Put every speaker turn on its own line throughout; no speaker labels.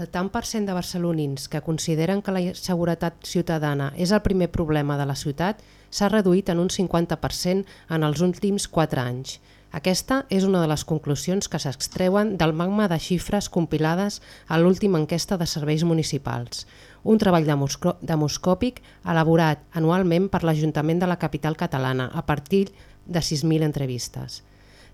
El tant per cent de barcelonins que consideren que la seguretat ciutadana és el primer problema de la ciutat s'ha reduït en un 50% en els últims 4 anys. Aquesta és una de les conclusions que s'extreuen del magma de xifres compilades a l'última enquesta de serveis municipals, un treball demoscò- demoscòpic elaborat anualment per l'Ajuntament de la capital catalana a partir de 6.000 entrevistes.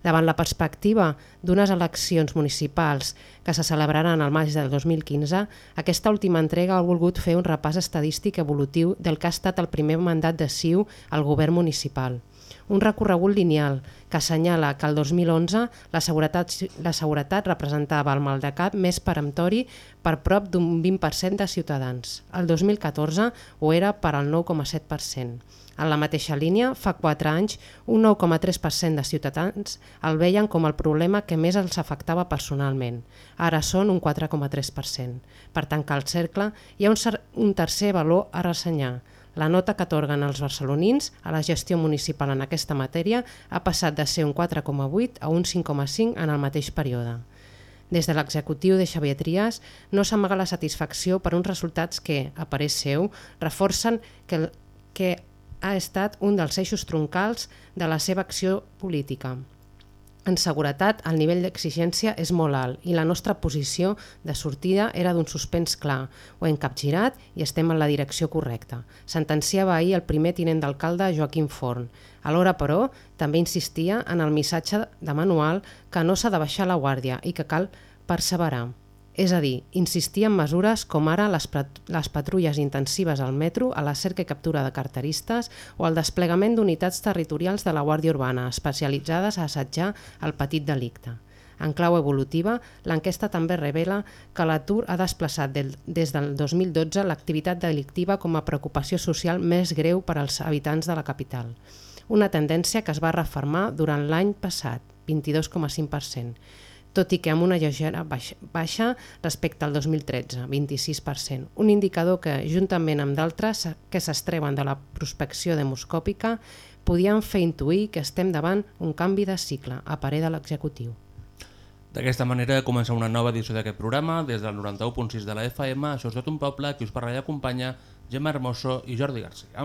Davant la perspectiva d'unes eleccions municipals que se celebraran al maig del 2015, aquesta última entrega ha volgut fer un repàs estadístic evolutiu del que ha estat el primer mandat de CiU al govern municipal. Un recorregut lineal que assenyala que el 2011 la seguretat, la seguretat representava el maldecap més peremptori per prop d'un 20% de ciutadans. El 2014 ho era per al 9,7%. En la mateixa línia, fa 4 anys, un 9,3% de ciutadans el veien com el problema que més els afectava personalment. Ara són un 4,3%. Per tancar el cercle, hi ha un, un tercer valor a ressenyar. La nota que atorguen els barcelonins a la gestió municipal en aquesta matèria ha passat de ser un 4,8 a un 5,5 en el mateix període. Des de l'executiu de Xavier Trias no s'amaga la satisfacció per uns resultats que, a parer seu, reforcen que, que ha estat un dels eixos troncals de la seva acció política. En seguretat, el nivell d'exigència és molt alt i la nostra posició de sortida era d'un suspens clar. Ho hem capgirat i estem en la direcció correcta. Sentenciava ahir el primer tinent d'alcalde Joaquim Forn. Alhora, però, també insistia en el missatge de manual que no s'ha de baixar la guàrdia i que cal perseverar. És a dir, insistir en mesures com ara les, les patrulles intensives al metro, a la cerca i captura de carteristes o el desplegament d'unitats territorials de la Guàrdia Urbana especialitzades a assetjar el petit delicte. En clau evolutiva, l'enquesta també revela que l'atur ha desplaçat del, des del 2012 l'activitat delictiva com a preocupació social més greu per als habitants de la capital. Una tendència que es va refermar durant l'any passat, 22,5%, tot i que amb una lleugera baixa, baixa respecte al 2013, 26%, un indicador que, juntament amb d'altres que s'estreuen de la prospecció demoscòpica, podien fer intuir que estem davant un canvi de cicle, a parer de l'executiu.
D'aquesta manera comença una nova edició d'aquest programa des del 91.6 de la FM, això és tot un poble, qui us parla i acompanya Gemma Hermoso i Jordi Garcia.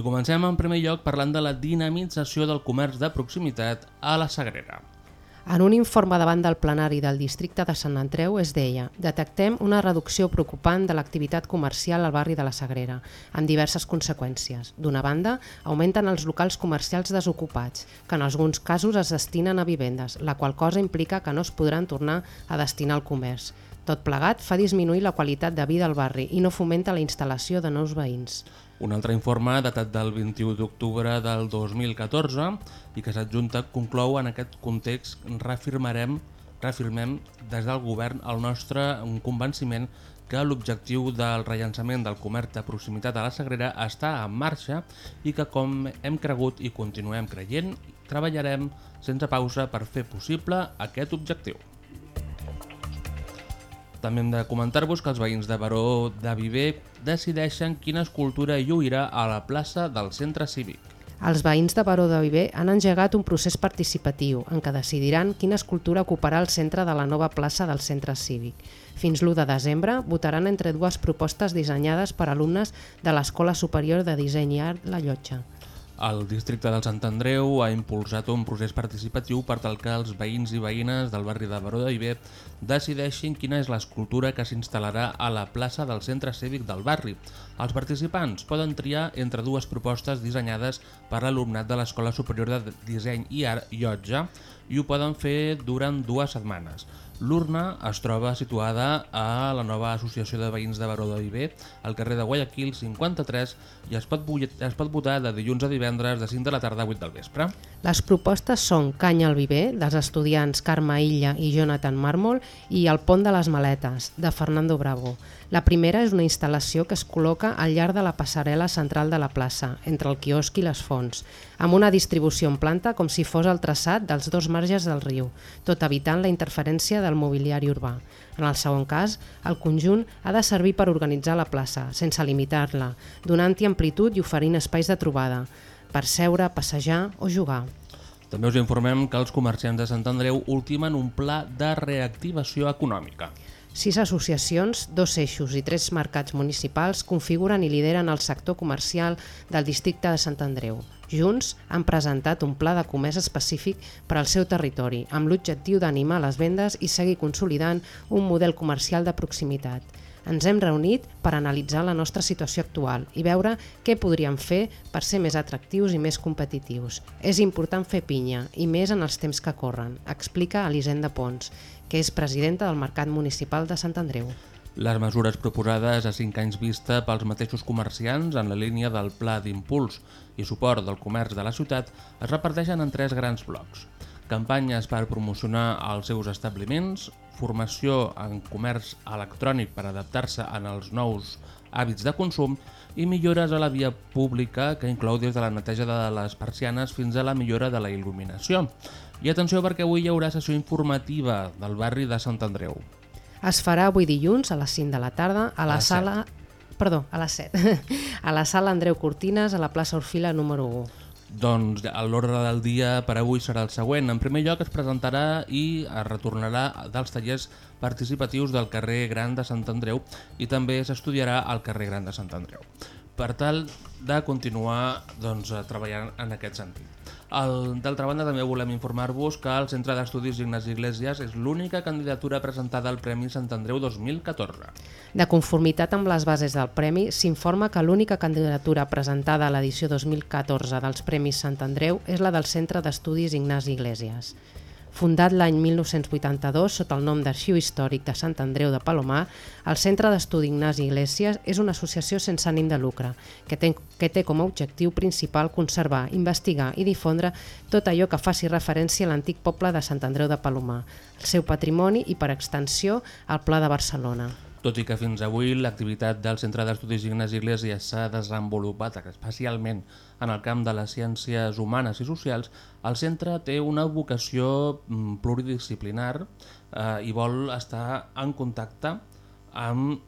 I comencem en primer lloc parlant de la dinamització del comerç de proximitat a la Sagrera.
En un informe davant del plenari del districte de Sant Andreu es deia detectem una reducció preocupant de l'activitat comercial al barri de la Sagrera, amb diverses conseqüències. D'una banda, augmenten els locals comercials desocupats, que en alguns casos es destinen a vivendes, la qual cosa implica que no es podran tornar a destinar al comerç. Tot plegat fa disminuir la qualitat de vida al barri i no fomenta la instal·lació de nous veïns.
Un altre informe, datat del 21 d'octubre del 2014 i que s'adjunta, conclou en aquest context reafirmarem reafirmem des del govern el nostre convenciment que l'objectiu del rellançament del comerç de proximitat a la Sagrera està en marxa i que com hem cregut i continuem creient, treballarem sense pausa per fer possible aquest objectiu. També hem de comentar-vos que els veïns de Baró de Viver decideixen quina escultura lluirà a la plaça del centre cívic.
Els veïns de Baró de Viver han engegat un procés participatiu en què decidiran quina escultura ocuparà el centre de la nova plaça del centre cívic. Fins l'1 de desembre votaran entre dues propostes dissenyades per alumnes de l'Escola Superior de Disseny i Art La Llotja.
El districte del Sant Andreu ha impulsat un procés participatiu per tal que els veïns i veïnes del barri de Baró de Viver decideixin quina és l'escultura que s'instal·larà a la plaça del centre cívic del barri. Els participants poden triar entre dues propostes dissenyades per l'alumnat de l'Escola Superior de Disseny i Art Llotja i ho poden fer durant dues setmanes. L'urna es troba situada a la nova Associació de Veïns de Baró de Viver, al carrer de Guayaquil 53, i es pot, es pot votar de dilluns a divendres de 5 de la tarda a 8 del vespre.
Les propostes són Canya al Viver, dels estudiants Carme Illa i Jonathan Mármol, i El pont de les maletes, de Fernando Bravo. La primera és una instal·lació que es col·loca al llarg de la passarel·la central de la plaça, entre el quiosc i les fonts, amb una distribució en planta com si fos el traçat dels dos marges del riu, tot evitant la interferència del mobiliari urbà. En el segon cas, el conjunt ha de servir per organitzar la plaça, sense limitar-la, donant-hi amplitud i oferint espais de trobada, per seure, passejar o jugar.
També us informem que els comerciants de Sant Andreu ultimen un pla de reactivació econòmica.
Sis associacions, dos eixos i tres mercats municipals configuren i lideren el sector comercial del districte de Sant Andreu. Junts han presentat un pla de comerç específic per al seu territori, amb l'objectiu d'animar les vendes i seguir consolidant un model comercial de proximitat. Ens hem reunit per analitzar la nostra situació actual i veure què podríem fer per ser més atractius i més competitius. És important fer pinya, i més en els temps que corren, explica Elisenda Pons, que és presidenta del Mercat Municipal de Sant Andreu.
Les mesures proposades a 5 anys vista pels mateixos comerciants en la línia del Pla d'Impuls i suport del comerç de la ciutat es reparteixen en tres grans blocs. Campanyes per promocionar els seus establiments, formació en comerç electrònic per adaptar-se en els nous hàbits de consum i millores a la via pública que inclou des de la neteja de les persianes fins a la millora de la il·luminació. I atenció perquè avui hi haurà sessió informativa del barri de Sant Andreu.
Es farà avui dilluns a les 5 de la tarda a la,
A
sala... Perdó, a les 7. a la sala Andreu Cortines, a la plaça Orfila número 1.
Doncs l'ordre del dia per avui serà el següent. En primer lloc es presentarà i es retornarà dels tallers participatius del carrer Gran de Sant Andreu i també s'estudiarà al carrer Gran de Sant Andreu per tal de continuar doncs, treballant en aquest sentit. D'altra banda, també volem informar-vos que el Centre d'Estudis Ignasi Iglesias és l'única candidatura presentada al Premi Sant Andreu 2014.
De conformitat amb les bases del Premi, s'informa que l'única candidatura presentada a l'edició 2014 dels Premis Sant Andreu és la del Centre d'Estudis Ignasi Iglesias. Fundat l'any 1982 sota el nom d'Arxiu Històric de Sant Andreu de Palomar, el Centre d'Estudi Ignasi Iglesias és una associació sense ànim de lucre que té, que té com a objectiu principal conservar, investigar i difondre tot allò que faci referència a l'antic poble de Sant Andreu de Palomar, el seu patrimoni i, per extensió, el Pla de Barcelona.
Tot i que fins avui l'activitat del Centre d'Estudis Ignasi Iglesias s'ha desenvolupat especialment en el camp de les ciències humanes i socials, el centre té una vocació mm, pluridisciplinar eh, i vol estar en contacte amb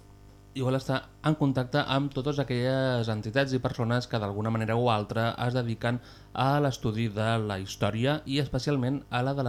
i vol estar en contacte amb totes aquelles entitats i persones que d'alguna manera o altra es dediquen a l'estudi de la història i especialment a la de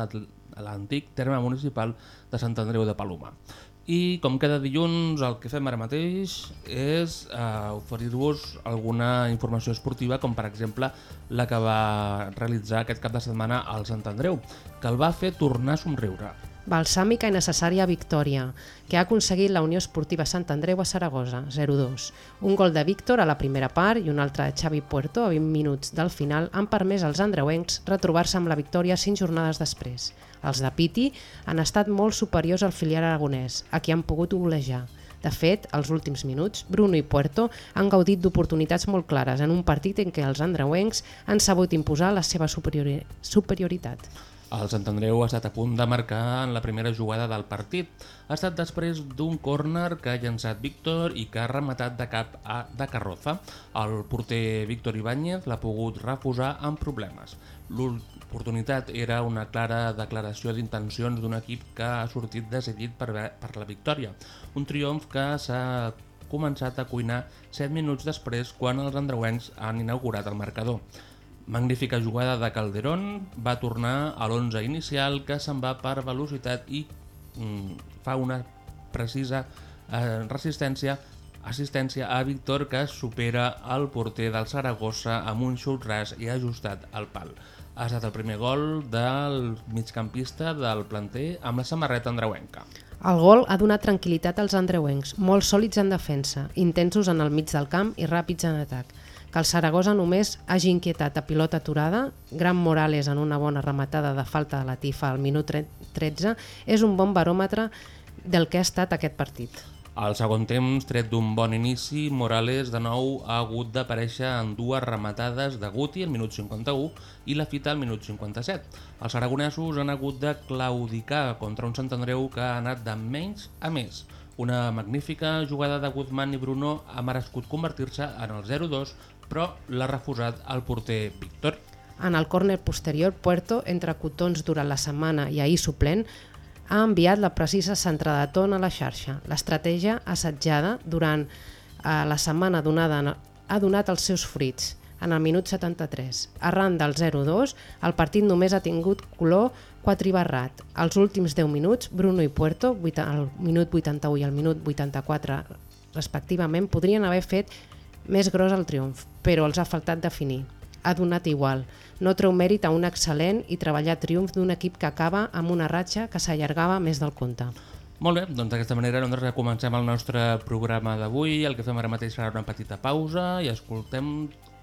l'antic terme municipal de Sant Andreu de Paloma. I com cada dilluns el que fem ara mateix és eh, oferir-vos alguna informació esportiva com per exemple la que va realitzar aquest cap de setmana al Sant Andreu, que el va fer tornar a somriure.
Balsàmica i necessària victòria, que ha aconseguit la Unió Esportiva Sant Andreu a Saragossa, 0-2. Un gol de Víctor a la primera part i un altre de Xavi Puerto a 20 minuts del final han permès als andreuencs retrobar-se amb la victòria 5 jornades després. Els de Piti han estat molt superiors al filial aragonès, a qui han pogut golejar. De fet, als últims minuts, Bruno i Puerto han gaudit d'oportunitats molt clares en un partit en què els andreuencs han sabut imposar la seva superiori superioritat.
El Sant Andreu ha estat a punt de marcar en la primera jugada del partit. Ha estat després d'un córner que ha llançat Víctor i que ha rematat de cap a de carroza. El porter Víctor Ibáñez l'ha pogut refusar amb problemes. L'oportunitat era una clara declaració d'intencions d'un equip que ha sortit decidit per, per la victòria. Un triomf que s'ha començat a cuinar 7 minuts després quan els andreuencs han inaugurat el marcador. Magnífica jugada de Calderón, va tornar a l'11 inicial que se'n va per velocitat i mm, fa una precisa eh, resistència assistència a Víctor que supera el porter del Saragossa amb un xut ras i ajustat al pal. Ha estat el primer gol del migcampista del planter amb la samarreta andreuenca.
El gol ha donat tranquil·litat als andreuencs, molt sòlids en defensa, intensos en el mig del camp i ràpids en atac. Que el Saragossa només hagi inquietat a pilota aturada, Gran Morales en una bona rematada de falta de la Tifa al minut 13, és un bon baròmetre del que ha estat aquest partit.
Al segon temps, tret d'un bon inici, Morales de nou ha hagut d'aparèixer en dues rematades de Guti al minut 51 i la fita al minut 57. Els aragonesos han hagut de claudicar contra un Sant Andreu que ha anat de menys a més. Una magnífica jugada de Guzmán i Bruno ha merescut convertir-se en el 0-2, però l'ha refusat el porter Víctor.
En el córner posterior, Puerto, entre cotons durant la setmana i ahir suplent, ha enviat la precisa centrada ton a la xarxa. L'estratègia assetjada durant eh, la setmana donada ha donat els seus fruits en el minut 73. Arran del 0-2, el partit només ha tingut color quatribarrat. Els últims 10 minuts, Bruno i Puerto, al minut 81 i al minut 84 respectivament, podrien haver fet més gros el triomf, però els ha faltat definir. Ha donat igual no treu mèrit a un excel·lent i treballar triomf d'un equip que acaba amb una ratxa que s'allargava més del compte.
Molt bé, doncs d'aquesta manera nosaltres comencem el nostre programa d'avui. El que fem ara mateix serà una petita pausa i escoltem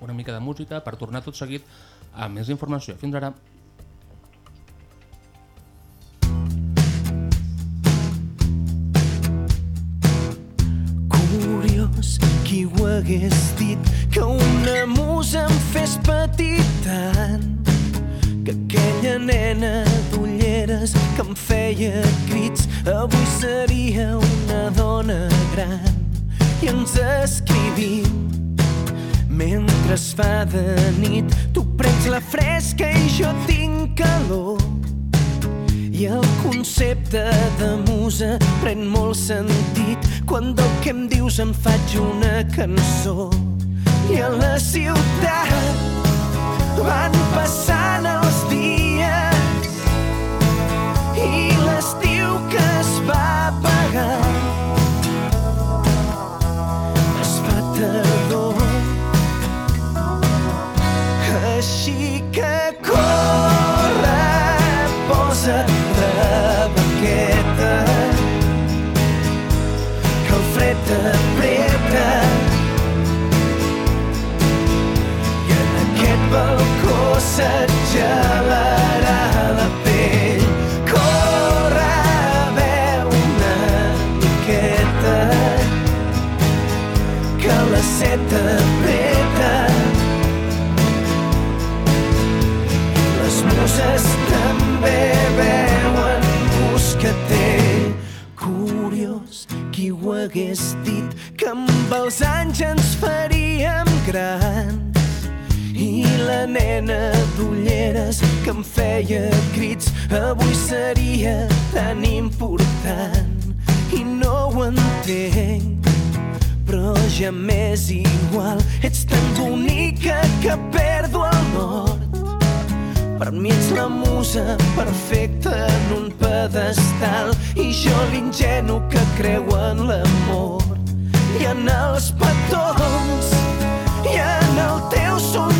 una mica de música per tornar tot seguit a més informació. Fins ara.
Curiós, qui ho hagués dit que una musa em fes patir tant que aquella nena d'ulleres que em feia crits avui seria una dona gran. I ens escrivim mentre es fa de nit. Tu prens la fresca i jo tinc calor. I el concepte de musa pren molt sentit. Quan del que em dius em faig una cançó i a la ciutat. Van passant els dies i l'estiu que es va apagar. Es fa tardor així que corre posa't de banqueta que el fred t'apreta se't gelarà la pell. Corre, beu una miqueta, que la set t'apreta. Les muses també veuen moscatell. Curiós, qui ho hagués dit que amb els anys ens faríem grans i la nena d'ulleres que em feia crits avui seria tan important. I no ho entenc però ja m'és igual. Ets tan bonica que perdo el nord per mi ets la musa perfecta en un pedestal. I jo l'ingenu que creu en l'amor. I en els petons i en el teu somriure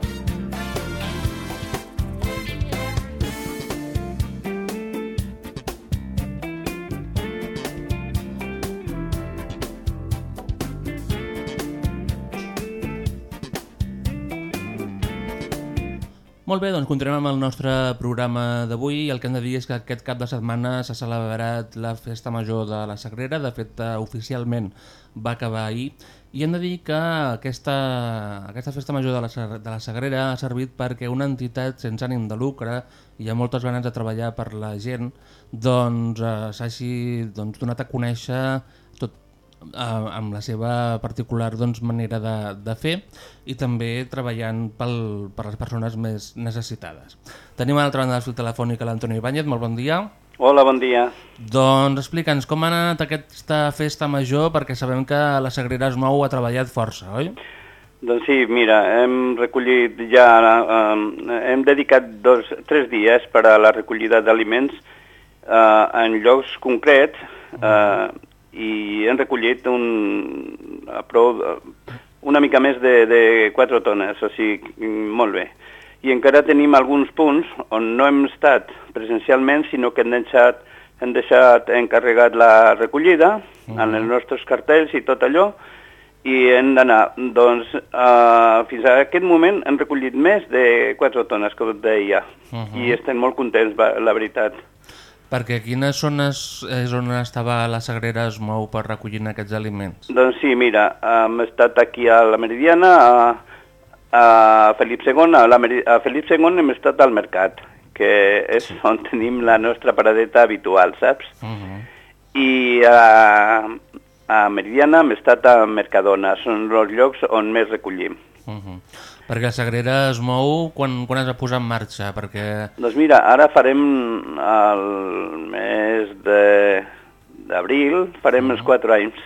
Molt bé, doncs continuem amb el nostre programa d'avui. El que hem de dir és que aquest cap de setmana s'ha celebrat la Festa Major de la Sagrera, de fet eh, oficialment va acabar ahir, i hem de dir que aquesta, aquesta Festa Major de la, de la Sagrera ha servit perquè una entitat sense ànim de lucre i ha moltes ganes de treballar per la gent, doncs eh, s'hagi doncs, donat a conèixer eh, amb la seva particular doncs, manera de, de fer i també treballant pel, per les persones més necessitades. Tenim a l'altra banda del fil telefònic a l'Antonio Ibáñez, molt bon dia.
Hola, bon dia.
Doncs explica'ns com ha anat aquesta festa major perquè sabem que la Sagrera es mou ha treballat força, oi?
Doncs sí, mira, hem recollit ja, eh, hem dedicat dos, tres dies per a la recollida d'aliments eh, en llocs concrets eh, i hem recollit un, a prou, una mica més de, de 4 tones, o sigui, molt bé. I encara tenim alguns punts on no hem estat presencialment, sinó que hem deixat, hem deixat encarregat la recollida uh -huh. en els nostres cartells i tot allò, i hem d'anar, doncs, uh, fins a aquest moment hem recollit més de 4 tones, com deia, uh
Mhm.
-huh. i estem molt contents, la veritat.
Perquè quines zones és on estava la Sagrera es mou per recollir aquests aliments?
Doncs sí, mira, hem estat aquí a la Meridiana, a, a Felip II, a, la Meri- a Felip II hem estat al mercat, que és sí. on tenim la nostra paradeta habitual, saps?
Uh -huh.
I a, a Meridiana hem estat a Mercadona, són els llocs on més recollim.
Uh -huh. Perquè la Sagrera es mou quan, quan es va posar en marxa? Perquè...
Doncs mira, ara farem el mes de- d'abril, farem els 4 anys.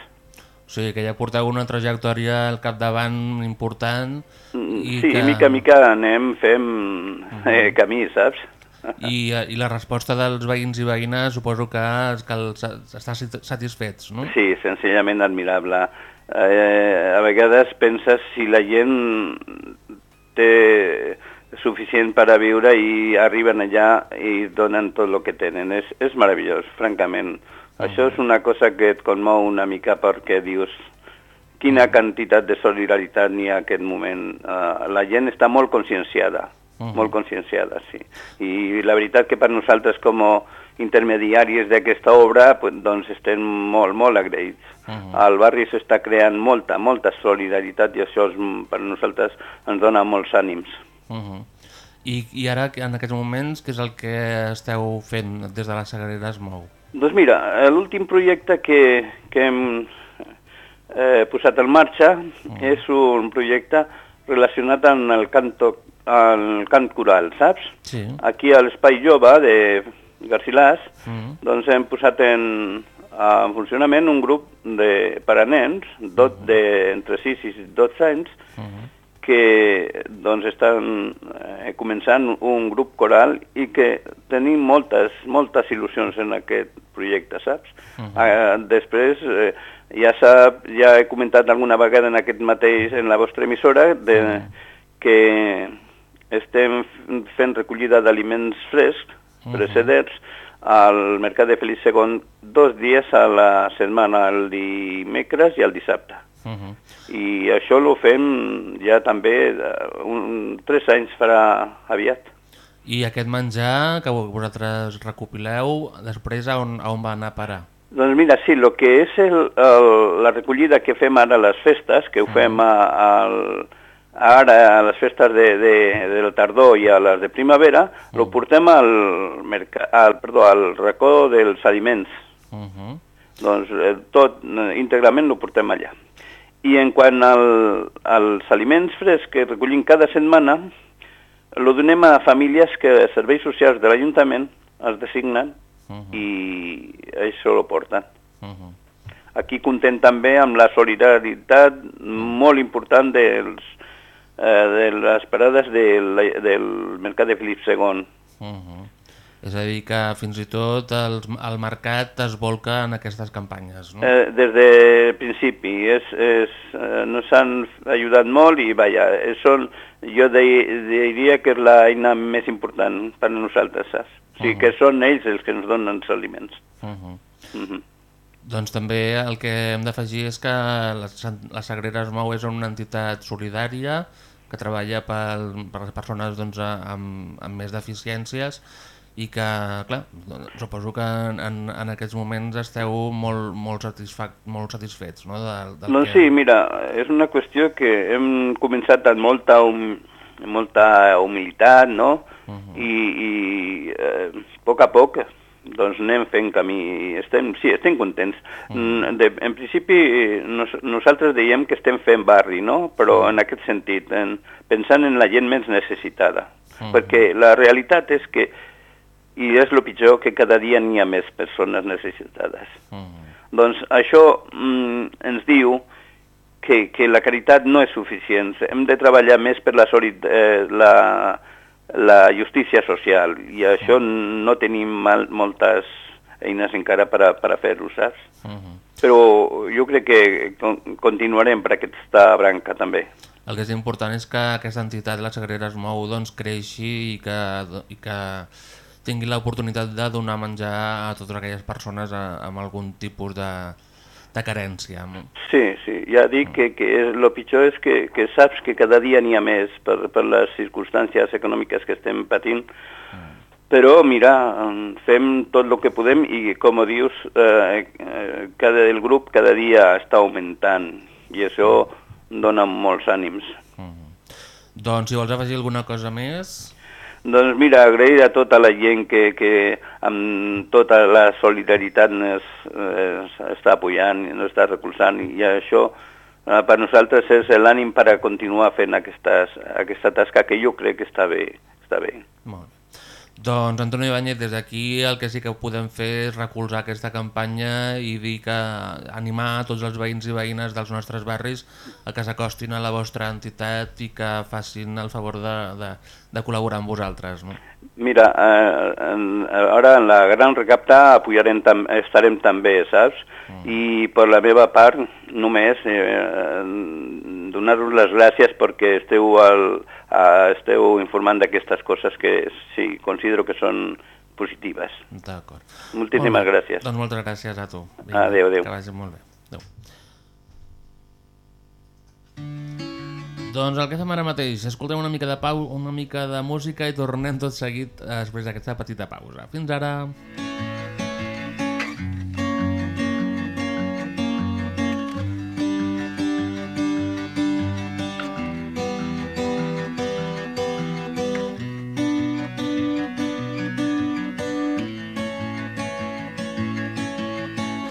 O sigui, que ja porteu una trajectòria al capdavant important
I
i
sí,
que...
mica a mica anem fent eh, camí, saps?
I, eh, I la resposta dels veïns i veïnes suposo que que els, estar satisfets, no?
Sí, senzillament admirable. Eh, a vegades penses si la gent té suficient per a viure i arriben allà i donen tot el que tenen. És, és meravellós, francament. Això és una cosa que et conmou una mica perquè dius quina quantitat de solidaritat n'hi ha en aquest moment. Uh, la gent està molt conscienciada,
Mhm.
molt conscienciada, sí. I la veritat que per nosaltres com a intermediaris d'aquesta obra pues, doncs estem molt, molt agraïts.
Mhm.
Al barri s'està creant molta, molta solidaritat i això és, per nosaltres ens dona molts ànims.
Uh -huh. I, I ara, en aquests moments, què és el que esteu fent des de la Sagrera es mou?
Doncs mira, l'últim projecte que, que hem eh, posat en marxa és un projecte relacionat amb el, canto, el cant coral, saps?
Sí.
Aquí a l'Espai Jove de Garcilàs
Mhm.
doncs hem posat en, en funcionament un grup de, per a nens dot, de, entre 6 i 12 anys
Mhm.
que doncs estan eh, començant un grup coral i que tenim moltes, moltes il·lusions en aquest projecte, saps? eh, després, eh, ja, sap, ja he comentat alguna vegada en aquest mateix, en la vostra emissora, de, que estem fent recollida d'aliments frescs, precedents, al Mercat de Felip II dos dies a la setmana, el dimecres i el dissabte.
Uh -huh.
I això ho fem ja també eh, un, tres anys farà aviat.
I aquest menjar que vosaltres recopileu, després a on, a on va anar a parar?
Doncs mira, sí, el que és el, el, la recollida que fem ara a les festes, que ho fem a, al, ara a les festes de, de, del tardor i a les de primavera, mm. ho portem al, al, perdó, al racó dels aliments.
Uh -huh.
Doncs eh, tot eh, íntegrament ho portem allà. I en quant al, als aliments frescs que recollim cada setmana, lo donem a famílies que els serveis socials de l'Ajuntament es designen
Uh -huh.
i això ho porten.
Uh -huh.
Aquí contem també amb la solidaritat molt important dels, eh, de les parades del, del Mercat de Felip II.
Uh -huh. És a dir, que fins i tot el, el mercat es volca en aquestes campanyes, no?
Eh, des de principi és, és, eh, nos han ajudat molt i vaja, són, jo de, diria que és l'eina més important per a nosaltres, saps? O sigui,
Mhm.
que són ells els que ens donen els aliments.
Uh -huh.
Mm -hmm.
Doncs també el que hem d'afegir és que la, Sagrera es mou és una entitat solidària que treballa pel, per les persones doncs, amb, amb més deficiències i que, clar, doncs, suposo que en, en, aquests moments esteu molt, molt, molt satisfets, no? Del, del
Doncs
que...
sí, mira, és una qüestió que hem començat amb molta, hum, molta humilitat, no?
Uh -huh.
I, i eh, a poc a poc doncs anem fent camí, estem, sí, estem contents. Mm. De, en principi nos, nosaltres dèiem que estem fent barri, no? però en aquest sentit, en, pensant en la gent més necessitada,
Mm.
perquè la realitat és que, i és el pitjor, que cada dia n'hi ha més persones necessitades.
-huh.
Doncs això mm, ens diu que, que la caritat no és suficient. Hem de treballar més per la, solid, eh, la, la justícia social i això no tenim mal, moltes eines encara per a, per a fer-ho, saps?
Uh -huh.
Però jo crec que con continuarem per aquesta branca també.
El que és important és que aquesta entitat, la Sagrera es mou, doncs, creixi i que, i que tingui l'oportunitat de donar menjar a totes aquelles persones a, amb algun tipus de, de carència.
Sí, sí, ja dic que, que el pitjor és que, que saps que cada dia n'hi ha més per, per les circumstàncies econòmiques que estem patint, però mira, fem tot el que podem i com dius, eh, eh, cada, el grup cada dia està augmentant i això dona molts ànims.
-huh. Doncs si vols afegir alguna cosa més...
Doncs mira, agrair a tota la gent que, que amb tota la solidaritat ens, eh, està apoyant ens està recolzant i això eh, per nosaltres és l'ànim per a continuar fent aquestes, aquesta tasca que jo crec que està bé. Està bé.
Molt bé. Doncs, Antonio Ibáñez, des d'aquí el que sí que podem fer és recolzar aquesta campanya i dir que animar tots els veïns i veïnes dels nostres barris a que s'acostin a la vostra entitat i que facin el favor de, de, de col·laborar amb vosaltres. No?
Mira, eh, en, ara en la gran recapta apoyarem tam, estarem també, saps? Mm. I per la meva part, només eh, donar-vos les gràcies perquè esteu, al, a, esteu informant d'aquestes coses que sí, considero que són positives.
D'acord.
Moltíssimes gràcies.
Doncs moltes gràcies a tu.
Vinga, adéu, adéu.
Que vagi molt bé. Adéu. Doncs el que fem ara mateix, escoltem una mica de pau, una mica de música i tornem tot seguit eh, després d'aquesta petita pausa. Fins ara!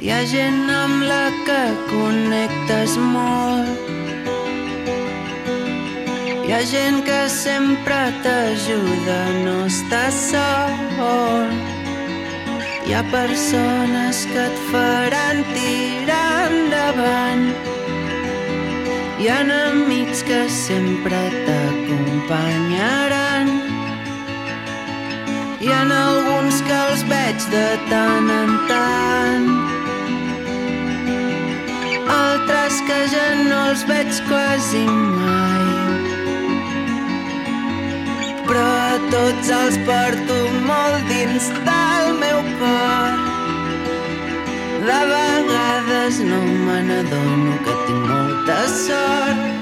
Hi ha gent amb la que connectes molt ha gent que sempre t'ajuda no estar sol. Hi ha persones que et faran tirar endavant. Hi ha amics que sempre t'acompanyaran. Hi ha alguns que els veig de tant en tant. Altres que ja no els veig quasi mai però a tots els porto molt dins del meu cor. De vegades no me n'adono que tinc molta sort.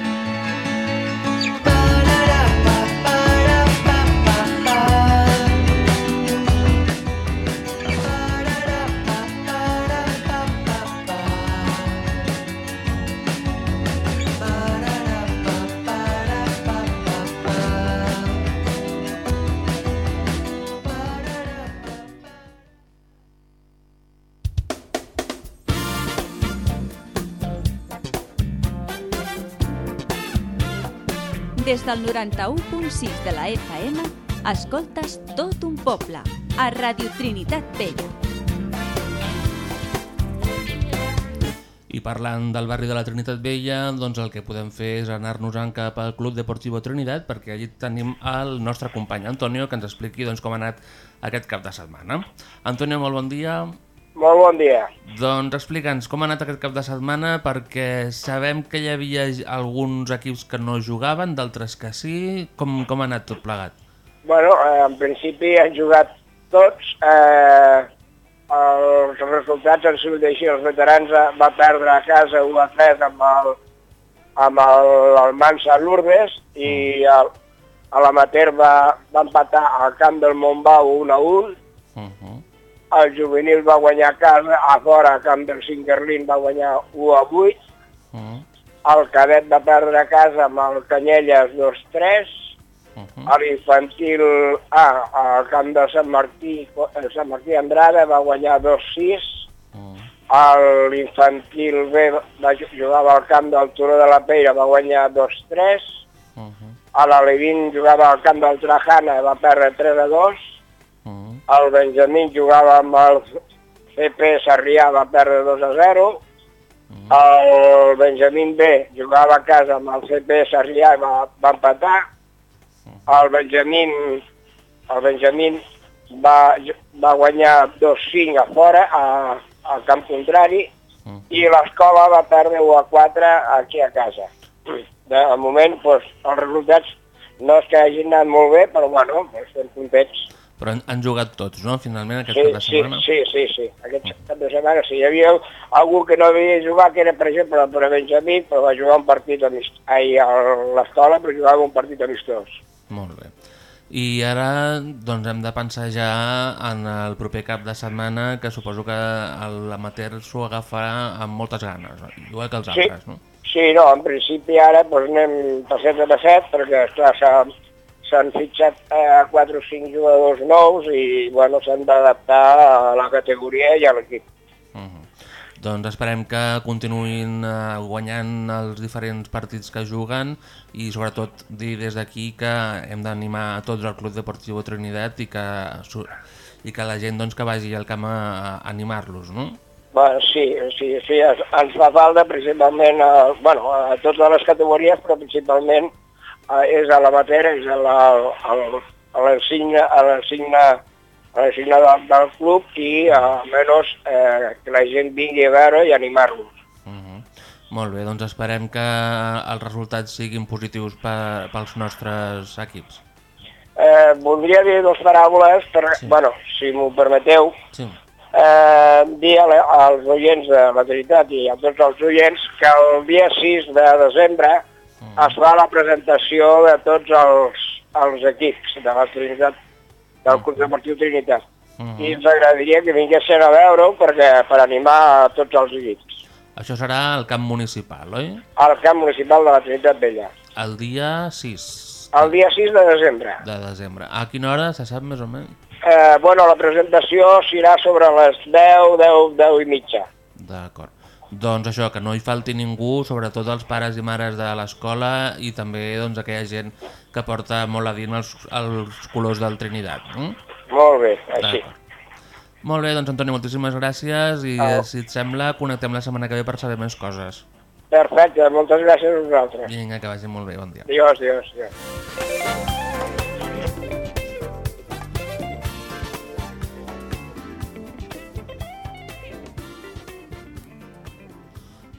Des del 91.6 de la FM, escoltes tot un poble, a Radio Trinitat Vella.
I parlant del barri de la Trinitat Vella, doncs el que podem fer és anar-nos-en cap al Club Deportivo Trinitat perquè allí tenim el nostre company Antonio que ens expliqui doncs, com ha anat aquest cap de setmana. Antonio, molt bon dia.
Molt bon dia.
Doncs explica'ns com ha anat aquest cap de setmana perquè sabem que hi havia alguns equips que no jugaven, d'altres que sí. Com, com ha anat tot plegat?
Bueno, eh, en principi han jugat tots. Eh, els resultats han sigut així. Els veterans eh, va perdre a casa 1 a 3 amb el, amb el- l'Almansa Lourdes i el, a l'amater va, va empatar al camp del Montbau 1 a 1.
Uh -huh.
El juvenil va guanyar a casa, a fora, al camp del Singerlin va guanyar 1 a 8.
Uh -huh.
El cadet va perdre a casa amb el Canyelles 2-3.
Uh -huh.
A l'infantil A, al camp de Sant Martí, eh, Sant Martí Andrada va guanyar 2-6. A L'infantil B va, jugava al camp del Turó de la Peira, va guanyar 2-3. A l'Alevín jugava al camp del Trajana, va perdre 3 a 2. El Benjamín jugava amb el CP Sarrià, va perdre 2 a 0. El Benjamín B jugava a casa amb el CP Sarrià i va, va empatar. El Benjamín, el Benjamín va, va guanyar 2-5 a fora, a, al camp contrari, i l'escola va perdre 1 a 4 aquí a casa. De moment, doncs, els resultats no és que hagin anat molt bé, però bueno, estem contents.
Però han, han jugat tots, no? Finalment, aquest
Sí,
cap de
sí,
setmana.
sí, sí, sí. Aquest cap de setmana sí. Hi havia algú que no havia jugat, que era, per exemple, el Pere Benjamí, però va jugar un partit amist... Ai, a l'escola, però jugava un partit amistós.
Molt bé. I ara doncs, hem de pensar ja en el proper cap de setmana, que suposo que l'amater s'ho agafarà amb moltes ganes, igual que els
Sí.
altres, no?
Sí, no, en principi ara doncs, anem passet a passet, perquè esclar, s'han fitxat eh, 4 o 5 jugadors nous i bueno, s'han d'adaptar a la categoria i a l'equip.
Doncs esperem que continuïn eh, guanyant els diferents partits que juguen i sobretot dir des d'aquí que hem d'animar a tots al Club Deportiu Trinidad i que, i que la gent doncs, que vagi al camp a, a animar-los, no?
Bueno, sí, sí, sí, ens fa falta principalment a, bueno, a totes les categories, però principalment és a l'amater, és a la- al- a l'insigne a l'insigne a l'insigne del, del club i almenys eh, que la gent vingui a veure i animar-los.
Molt bé, doncs esperem que els resultats siguin positius per, pels nostres equips.
Eh, voldria dir dues paraules, per, sí. bueno, si m'ho permeteu,
Sí.
eh, dir a la- als oients de la Trinitat i a tots els oients que el dia 6 de desembre es fa la presentació de tots els, els equips de la Trinitat, del Club Deportiu Trinitat. I ens agradaria que vinguessin a veure-ho per animar a tots els equips.
Això serà al camp municipal, oi?
Al camp municipal de la Trinitat Vella.
El dia 6
El dia 6 de desembre.
de desembre. A quina hora se sap més o menys?
Eh, bueno, la presentació serà sobre les 10, 10, 10 i mitja.
D'acord. Doncs això, que no hi falti ningú, sobretot els pares i mares de l'escola i també doncs, aquella gent que porta molt a dins els, els colors del Trinidad. Mm?
Molt bé, així.
Molt bé, doncs Antoni, moltíssimes gràcies i
Au.
si et sembla connectem la setmana que ve per saber més coses.
Perfecte, moltes gràcies a vosaltres.
Vinga, que vagi molt bé, bon dia.
Adiós, adiós, adiós.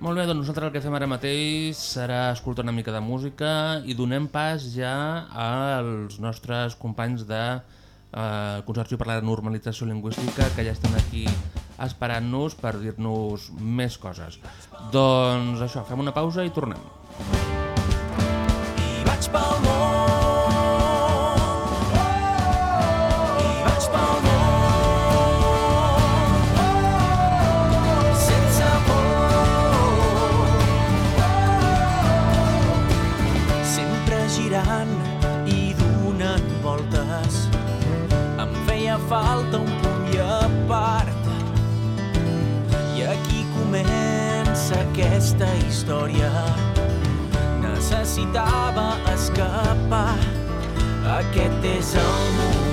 Molt bé, doncs nosaltres el que fem ara mateix serà escoltar una mica de música i donem pas ja als nostres companys de eh, Consorci per la Normalització Lingüística que ja estan aquí esperant-nos per dir-nos més coses. Doncs això, fem una pausa i tornem.
I vaig pel món. Aquesta història necessitava escapar. Aquest és el moment,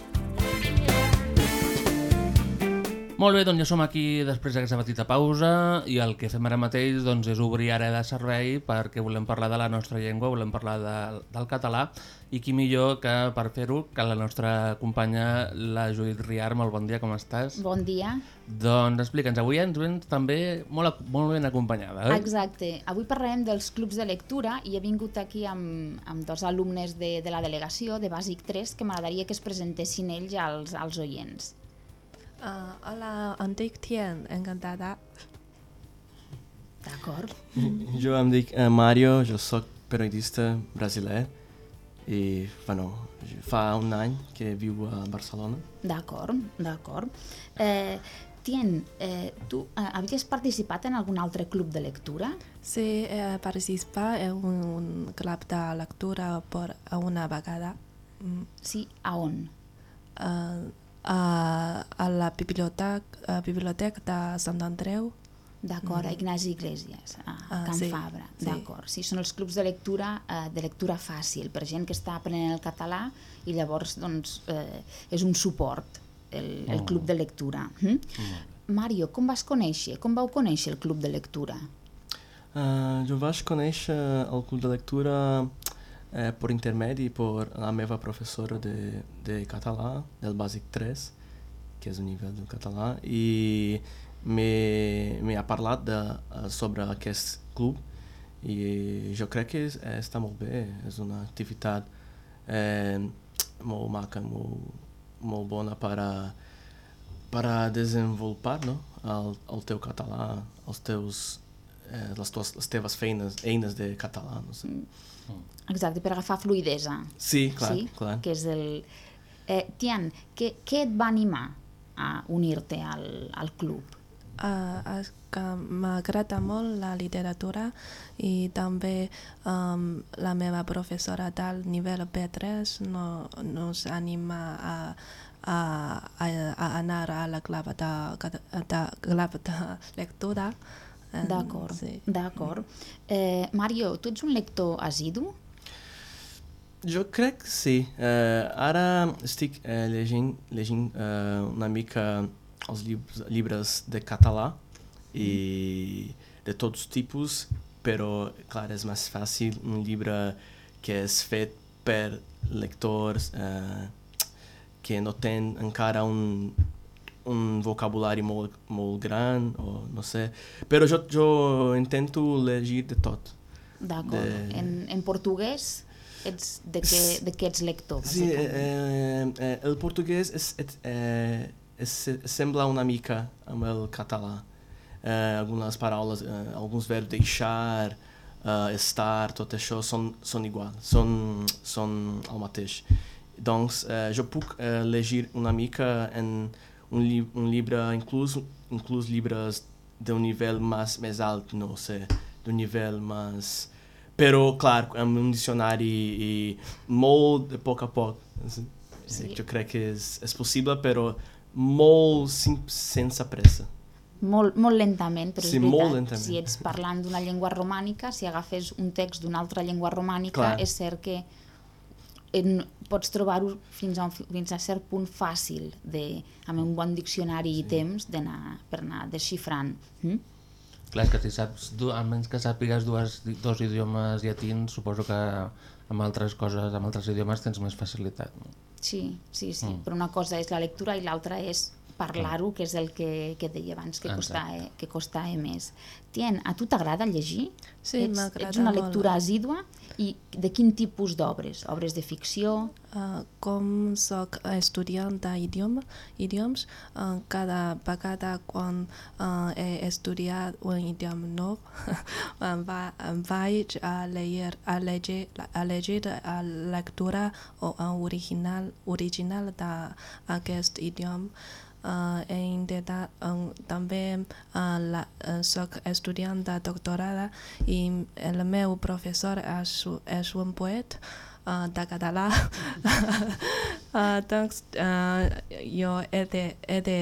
Molt bé, doncs ja som aquí després d'aquesta petita pausa i el que fem ara mateix doncs, és obrir ara de servei perquè volem parlar de la nostra llengua, volem parlar de, del català i qui millor que per fer-ho que la nostra companya, la Judit Riar. Molt bon dia, com estàs?
Bon dia.
Doncs explica'ns, avui ens vens també molt, molt ben acompanyada, oi?
Exacte. Avui parlarem dels clubs de lectura i he vingut aquí amb, amb dos alumnes de, de la delegació de Bàsic 3 que m'agradaria que es presentessin ells als, als oients.
Uh, hola, em dic Tien, encantada.
D'acord.
Jo em dic eh, Mario, jo sóc periodista brasiler i bueno, fa un any que viu a Barcelona.
D'acord, d'acord. Eh, Tien, eh, tu eh, havies participat en algun altre club de lectura?
Sí, eh, participa en un, un club de lectura per una vegada. Mm.
Sí, a on?
Uh, a, a la biblioteca, a biblioteca de Sant Andreu.
D'acord, a
Mm.
Ignasi Iglesias, a
Ah,
Can
sí,
Fabra.
sí.
D'acord, sí, són els clubs de lectura eh, de lectura fàcil, per gent que està aprenent el català i llavors doncs, eh, és un suport el, el
Oh.
club de lectura. Mm? Mario, com vas conèixer? Com vau conèixer el club de lectura?
Uh, jo vaig conèixer el club de lectura eh, per intermedi per la meva professora de, de català, del bàsic 3, que és el nivell del català, i me, me ha parlat de, uh, sobre aquest club i jo crec que és, eh, està molt bé, és una activitat eh, molt maca, molt, molt bona per a, per a desenvolupar no? el, el teu català, els teus, eh, les, tues, les teves feines, eines de català. No sé.
Exacte, per agafar fluidesa.
Sí, clar,
sí?
clar.
Que és el... Eh, Tian, què, què et va animar a unir-te al, al club?
Uh, és que m'agrada molt la literatura i també um, la meva professora del nivell B3 no, nos anima a, a, a, a anar a la clave de, de, clave de lectura.
D'acord,
Sí.
d'acord. Eh, Mario, tu ets un lector assidu?
Jo crec que sí. Uh, ara estic uh, llegint, llegint uh, una mica els llibres, llibres de català i de tots tipus, però, clar, és més fàcil un llibre que és fet per lectors uh, que no tenen encara un, un vocabulari molt, molt gran, o no sé. Però jo, jo intento llegir de tot.
D'acord.
De-
En, en portuguès ets de què, de què ets lector?
Sí,
bàsicament?
eh, eh, el portuguès és, és, eh, és, sembla una mica amb el català. Eh, algunes paraules, eh, alguns verbos deixar, eh, estar, tot això són, són igual, són, són el mateix. Doncs eh, jo puc eh, llegir una mica en un, li un llibre, inclús, inclús llibres d'un nivell més, més alt, no sé, d'un nivell més... Però, clar, amb un dicionari i molt de poc a poc. Sí.
Sí.
Jo crec que és, és possible, però molt sim, sense pressa.
Molt, molt lentament, però
Sí,
és veritat.
molt lentament.
Si ets parlant d'una llengua romànica, si agafes un text d'una altra llengua romànica,
Clar.
és cert que en, pots trobar-ho fins, a fins a cert punt fàcil, de, amb un bon diccionari i temps d'anar per anar desxifrant. Mm?
Clar, que si saps, du- almenys que sàpigues dues, dos idiomes llatins, suposo que amb altres coses, amb altres idiomes tens més facilitat. No?
Sí, sí, sí.
Mm.
Però una cosa és la lectura i l'altra és parlar-ho, que és el que, que deia abans, que costava, que costava més. Tien, a tu t'agrada llegir?
Sí, m'agrada
Ets una
molt.
lectura assídua? I de quin tipus d'obres? Obres de ficció?
Uh, com sóc estudiant d'idioma, idioms, uh, cada vegada quan uh, he estudiat un idioma nou, va, vaig a llegir, a llegir, a llegir la lectura o, original, original d'aquest idioma. Uh, he intentat, uh, també uh, la, uh, soc estudiant de doctorada i el meu professor és, és un poet uh, de català. uh, doncs uh, jo he de, he de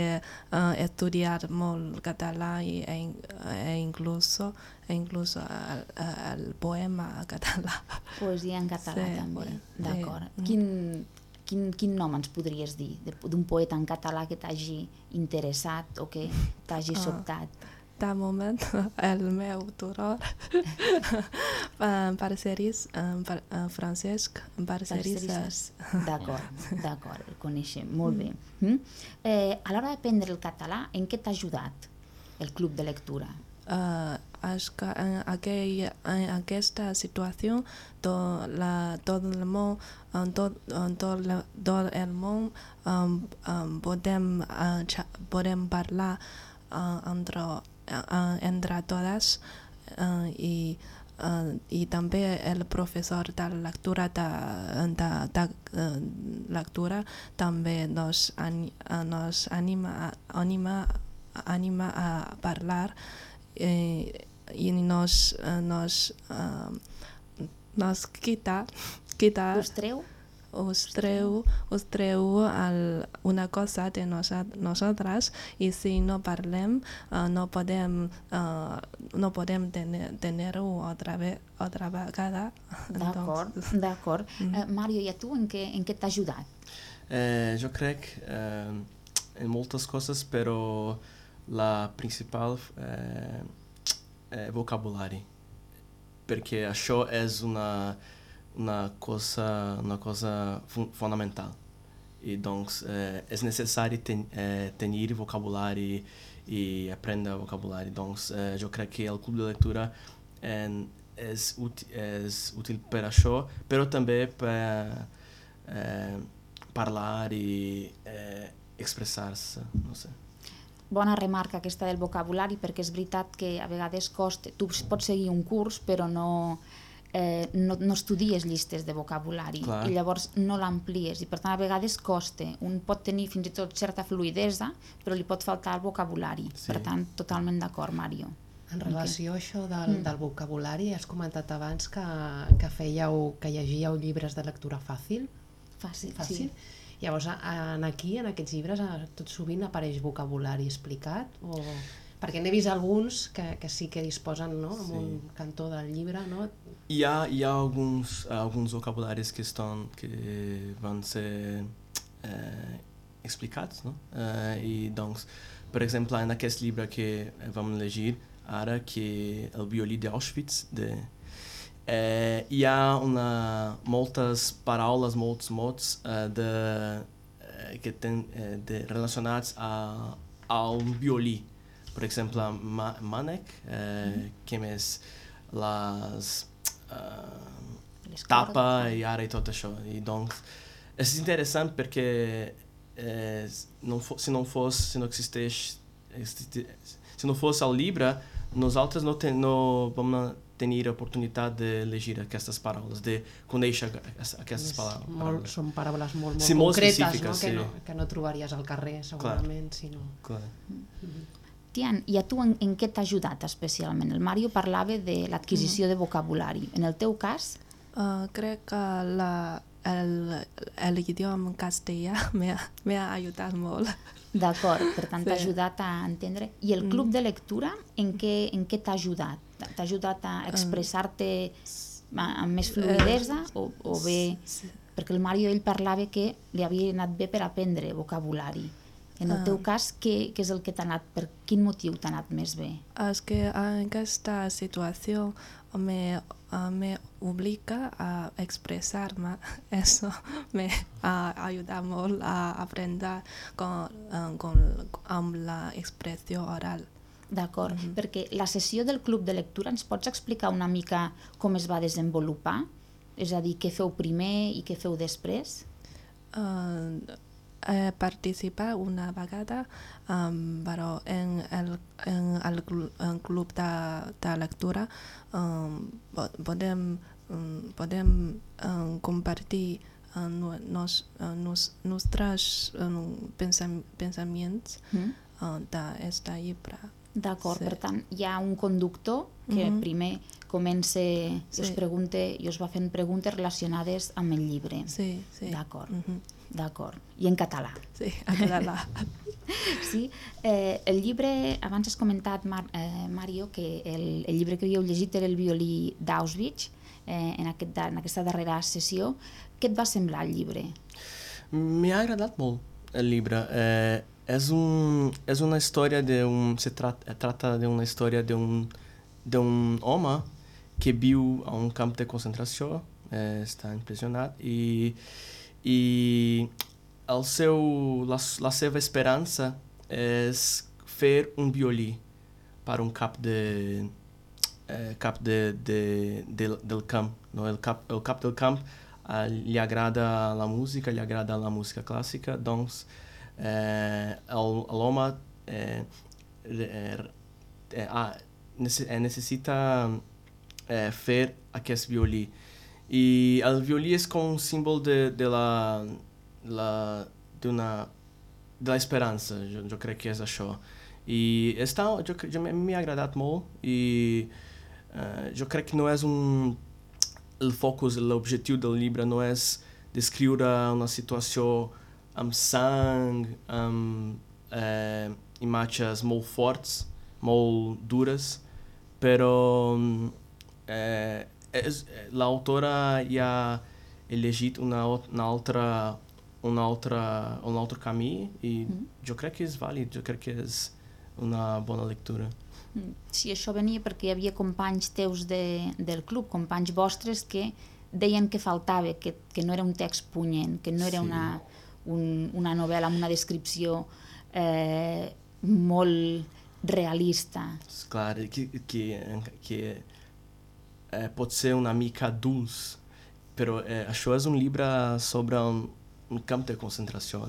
uh, estudiar molt català i e, e incluso, e incluso el, el poema català.
Poesia en català
Sí,
també, d'acord.
sí.
Quin, quin, quin nom ens podries dir d'un poeta en català que t'hagi interessat o que t'hagi
Ah.
sobtat?
De moment, el meu tutor, eh, Parceris, eh, Francesc, Parceris.
D'acord, d'acord, el coneixem, molt bé. Mm? Eh, a l'hora d'aprendre el català, en què t'ha ajudat el club de lectura?
Uh, en, aquell, en aquesta situació tot, la, tot el món en tot, en tot, la, tot el món um, um, podem, uh, xa, podem parlar uh, entre, uh, entre totes uh, i uh, i també el professor de lectura de, de, de uh, lectura també nos, uh, nos anima, anima, anima a parlar eh, i nos, eh, nos, eh, nos quita, quita
Us treu?
us treu, us treu el, una cosa de nosa, nosaltres i si no parlem uh, no podem, uh, no podem tener- tenir-ho otra, ve, otra vegada.
D'acord, d'acord.
Mm.
Eh, Mario, i a tu en què, en què t'ha ajudat?
Eh, jo crec eh, em moltes coisas, pero la principal é, é vocabulari, porque això és uma uma coisa uma coisa fun fundamental. E donc é, é necessário é, ter vocabulário e aprender vocabulário. Então, é, eu creio que o clube de leitura é, é, útil, é para isso, mas também para é, parlar i eh, expressar-se, no sé.
Bona remarca aquesta del vocabulari, perquè és veritat que a vegades costa... Tu pots seguir un curs, però no, eh, no, no estudies llistes de vocabulari
Clar.
i llavors no l'amplies i per tant a vegades costa. Un pot tenir fins i tot certa fluidesa, però li pot faltar el vocabulari.
Sí.
Per tant, totalment d'acord, Mario.
En relació a això del,
Mm.
del vocabulari, has comentat abans que, que fèieu, que llegíeu llibres de lectura fàcil.
Fàcil,
fàcil.
sí.
Llavors, en aquí, en aquests llibres, tot sovint apareix vocabulari explicat? O... Perquè n'he vist alguns que, que sí que disposen no? amb
Sí.
un cantó del llibre, no?
E há, e há alguns, alguns vocabulários que estão que vão ser eh, explicados, não? Eh, e então, por exemplo, há naquele livro que vamos ler agora que o violí de Auschwitz de eh, e há uma muitas parábolas, muitos mots eh, de eh, que tem eh, de relacionados a ao violí. Por exemplo, a Ma Manek, eh, que é las uh,
Les
tapa
cordes.
e ara e tot això. E donc, és interessant perquè eh, não fo se não fosse, se não existisse, existi- se não fosse el llibre, nosaltres no, ten, no vamos tenir oportunitat de llegir aquestes paraules, de conèixer aqu- aquestes paraules.
molt, són paraules molt, molt
Sí, molt
concretes, no?
específiques,
Que,
sí.
no, que no trobaries al carrer, segurament, si no...
Clar.
Tian, i a tu en, en què t'ha ajudat especialment? El Mario parlava de l'adquisició de vocabulari. En el teu cas,
Uh, crec que la, el, el idioma castellà m'ha m'ha ajudat molt.
d'acord, per tant t'ha
Sí.
ajudat a entendre. I el club
Mm.
de lectura, en què, en què t'ha ajudat? T'ha ajudat a expressar-te a- amb més fluidesa o, o bé...
Sí.
Perquè el Mario ell parlava que li havia anat bé per aprendre vocabulari. En el
Ah.
teu cas, què, què és el que t'ha anat, per quin motiu t'ha anat més bé?
És que en aquesta situació me, uh, me obliga a expressar-me. Eso me ha ajudat molt a aprendre con, uh, con, amb la expressió oral.
D'acord, perquè la sessió del club de lectura ens pots explicar una mica com es va desenvolupar? És a dir, què feu primer i què feu després?
Uh, he participat una vegada, um, però en el, en el, en club de, de lectura um, po- podem, um, podem um, compartir um, no- nos, uh, nos, nostres um, pensam, pensaments
Mm.
uh, d'aquesta llibre.
D'acord,
Sí.
per tant, hi ha un conductor que
Mhm.
primer comença i us
Sí.
pregunta i us va fent preguntes relacionades amb el llibre.
Sí, sí.
D'acord,
Mhm.
d'acord. I en català.
Sí, en català.
Sí, eh, el llibre, abans has comentat, Mar, eh, Mario, que el, el llibre que havíeu llegit era el violí d'Auschwitz, eh, en, aquest, en aquesta darrera sessió. Què et va semblar el llibre?
Me ha agradat molt el llibre. Eh, és, un, és una història de un... Se trata, trata de una història de un, de un home que viu a un camp de concentració, eh, està impressionat, i, i el seu, la, la seva esperança és fer un violí para un cap de eh, cap de, de, del, del camp. No? El, cap, el cap del camp ah, lhe agrada la música, lhe agrada la música clássica, doncs eh, el, el home eh, eh, eh, ah, nece, eh, necessita eh, fer aquest violí. I el violí és com un símbol de, de la, la d'una de l'esperança, jo, jo crec que és això. I està, jo, cre- jo, m'ha agradat molt i eh, jo crec que no és un... El focus, l'objectiu del llibre no és descriure una situació amb sang, amb eh, imatges molt forts, molt dures, però eh, l'autora ja ha elegit una, una altra un altre, un altre camí i
Mm.
jo crec que és vàlid, jo crec que és una bona lectura.
Mm, Sí, això venia perquè hi havia companys teus de, del club, companys vostres, que deien que faltava, que, que no era un text punyent, que no era
Sí.
una, un, una novel·la amb una descripció eh, molt realista.
És clar que, que, que eh, pot ser una mica dulç, però eh, això és un llibre sobre un, un camp de concentració.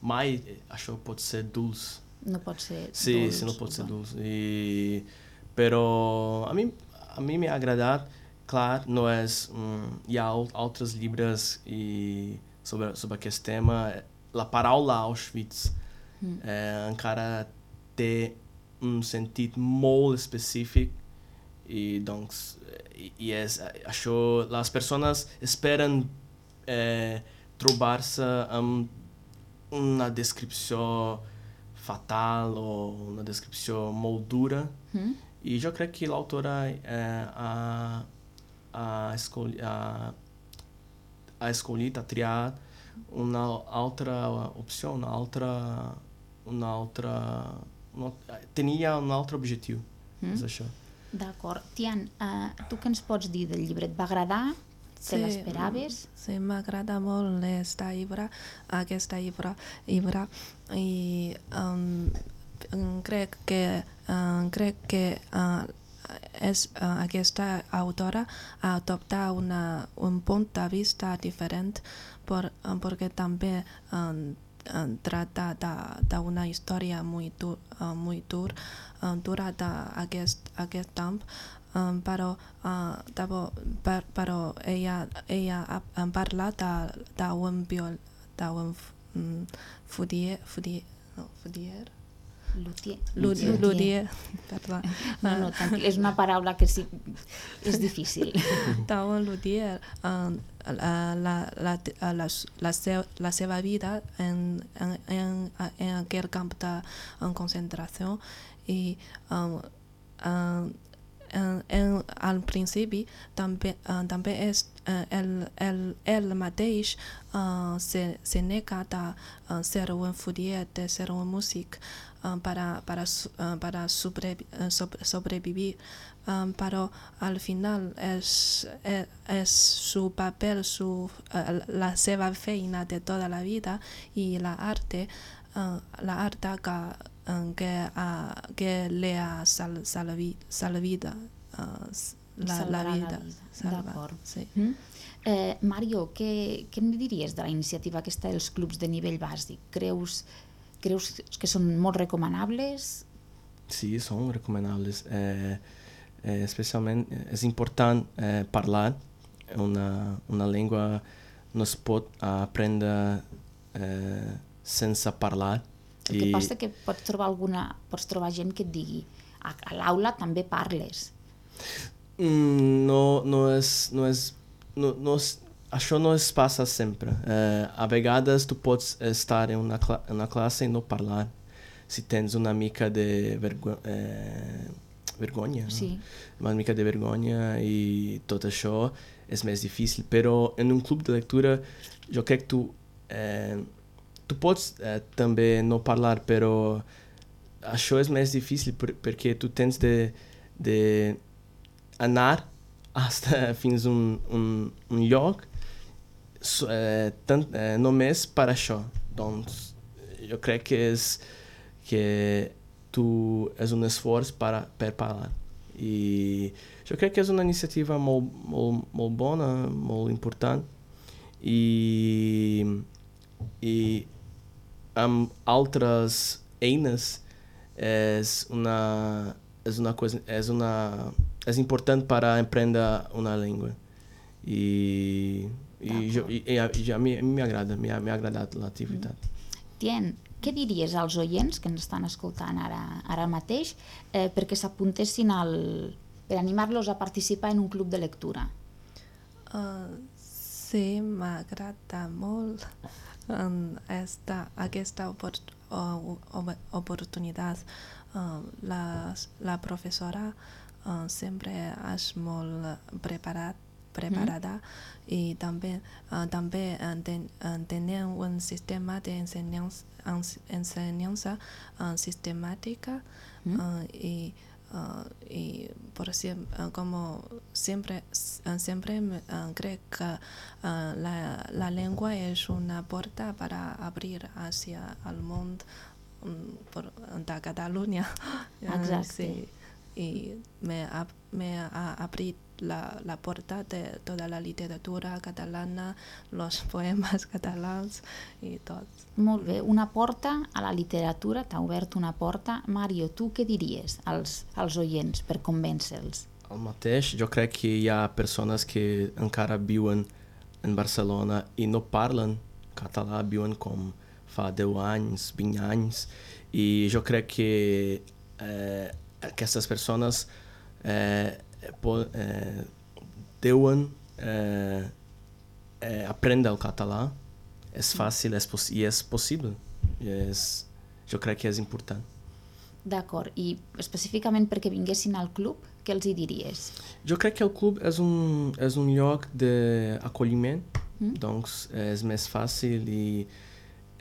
Mai eh, això pot ser dulç.
No pot ser
Sí,
dolç,
sí, no pot ser dulç. I, però a mi, a mi m'ha agradat, clar, no és... Mm, hi ha al- altres llibres i sobre, sobre aquest tema. La paraula Auschwitz
Mm.
eh, encara té un sentit molt específic i doncs i, i és això les persones esperen eh, trobar-se amb una descripció fatal o una descripció molt dura
Mm?
i jo crec que l'autora eh, ha, ha, escollit, ha, ha escollit, ha triat una altra opció, una altra... Una altra una, tenia un altre objectiu,
Mm?
és això.
D'acord. Tian, uh, tu què ens pots dir del llibre? Et va agradar? Te l'esperaves?
Sí, m'agrada molt aquesta llibre, aquesta llibre, llibre i um, crec que, um, crec que uh, és, uh, aquesta autora ha adoptat una, un punt de vista diferent per, um, perquè també um, um, trata de- d'una història molt, dur, uh, molt dur, dura d'aquest aquest camp um, però, uh, tabo, per, però ella, ella de- d'un viol d'un um, fudier, fudier, no, fudier?
Lutier.
Lutier, Lutier, perdó.
No, no, tranquil, és una paraula que sí, és difícil.
d'un Lutier, um, la, la, la, la, la, seu, la seva vida en, en, en, en aquell camp de en concentració i um, um, en, en, al principi també, uh, també és uh, el, el, el mateix uh, se, se nega de uh, ser un fudier, de ser un músic uh, para, para, su- uh, para sobre, uh, sobre, sobrevivir. Um, però al final és, és, és su paper, su, uh, la seva feina de tota la vida i la arte, uh, la arte que, que, uh, que le ha sal, salvi, salvida, uh, la, la vida. salva,
D'acord.
Sí.
Mm? Eh, Mario, què, què en diries de la iniciativa aquesta dels clubs de nivell bàsic? Creus, creus que són molt recomanables?
Sí, são recomendáveis. É, é, especialmente, é importante é, falar uma, uma língua não se pode aprender é, sense parlar.
El que passa que pots trobar alguna, pots trobar gent que et digui a, a l'aula també parles.
Hum, não, não é, não é, não, não, això não es passa sempre. É, a vegades tu podes estar em uma, cla em uma classe e não falar. Se tens uma mica de vergo é, vergonha, não?
Sí.
uma mica de vergonha e tot això és més difícil. Però en un club de lectura jo crec que tu, eh, tu pots eh, també no parlar, però això és més difícil per, perquè tu tens de, de anar hasta fins un, un, un lloc so, eh, tant, eh, només per això. Doncs jo crec que és que tu és un esforç para, per parlar. I jo crec que és una iniciativa molt, molt, molt bona, molt important i, i amb altres eines és una, coisa, és una, és important para aprender una língua. I, i, jo, i, i, i a mi a mi m'agrada, m'ha m'ha agradat l'activitat.
Tien, què diries als oients que ens estan escoltant ara, ara mateix eh, perquè s'apuntessin al... per animar-los a participar en un club de lectura?
Uh, sí, m'agrada molt um, esta, aquesta opor o, o, oportunitat. Uh, la, la professora uh, sempre és molt preparat preparada mm. i també, uh, també enten, tenen un sistema d'ensenyança uh, sistemàtica
Mm.
uh, i, uh, y por ejemplo, como siempre, uh, siempre uh, creo que uh, la, la lengua es una puerta para abrir hacia el mundo um, por, de Catalunya. Uh,
Exacte.
sí, y me ha, me ha abierto la, la puerta de toda la literatura catalana, los poemas catalans i tot.
Molt bé, una porta a la literatura, t'ha obert una porta. Mario, tu què diries als, als oients per convèncer-los?
El mateix, jo crec que hi ha persones que encara viuen en Barcelona i no parlen català, viuen com fa 10 anys, 20 anys, i jo crec que eh, aquestes persones eh, eh, deuen eh, eh, aprendre el català. És fàcil és poss és possible. I és, jo crec que és important.
D'acord, i específicament perquè vinguessin al club, què els hi diries?
Jo crec que el club és un, és un lloc d'acolliment,
Mm.
doncs és més fàcil i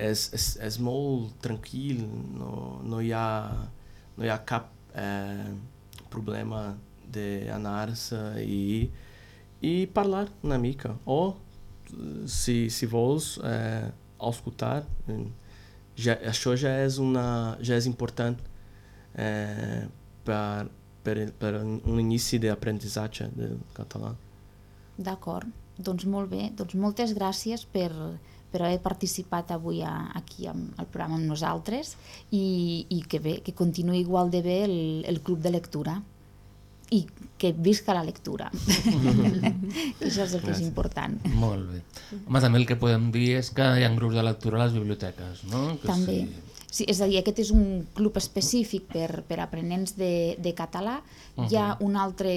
és, és, és molt tranquil, no, no, hi, ha, no hi ha cap eh, problema d'anar-se i, i parlar una mica. O, se, se vols eh, escutar, já, això ja és, una, ja és important eh, per, per, per un inici d'aprendissatge del català.
D'acord, doncs molt bé, doncs moltes gràcies per, per haver participat avui a, aquí amb el programa amb nosaltres i, i que bé, que continuï igual de bé el, el club de lectura i que visca la lectura. això és el que és important.
Molt bé. Home, també el que podem dir és que hi ha grups de lectura a les biblioteques, no? Que
També.
sí.
Sí, és a dir, aquest és un club específic per, per aprenents de, de català. Hi ha un altre,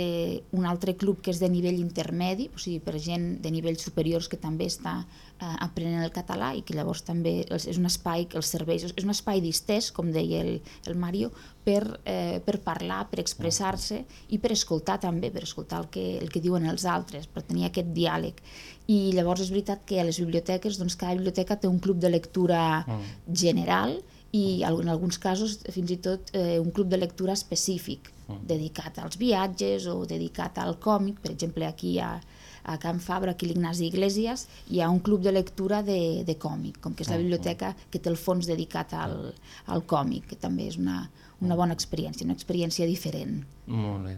un altre club que és de nivell intermedi, o sigui, per gent de nivells superiors que també està eh, aprenent el català i que llavors també és un espai que els serveix, és un espai distès, com deia el, el Mario, per, eh, per parlar, per expressar-se i per escoltar també, per escoltar el que, el que diuen els altres, per tenir aquest diàleg. I llavors és veritat que a les biblioteques, doncs cada biblioteca té un club de lectura general i en alguns casos fins i tot eh, un club de lectura específic dedicat als viatges o dedicat al còmic, per exemple aquí a, a Can Fabra, aquí l'Ignasi Iglesias, hi ha un club de lectura de, de còmic, com que és la biblioteca que té el fons dedicat al, al còmic, que també és una, una bona experiència, una experiència diferent.
Molt bé.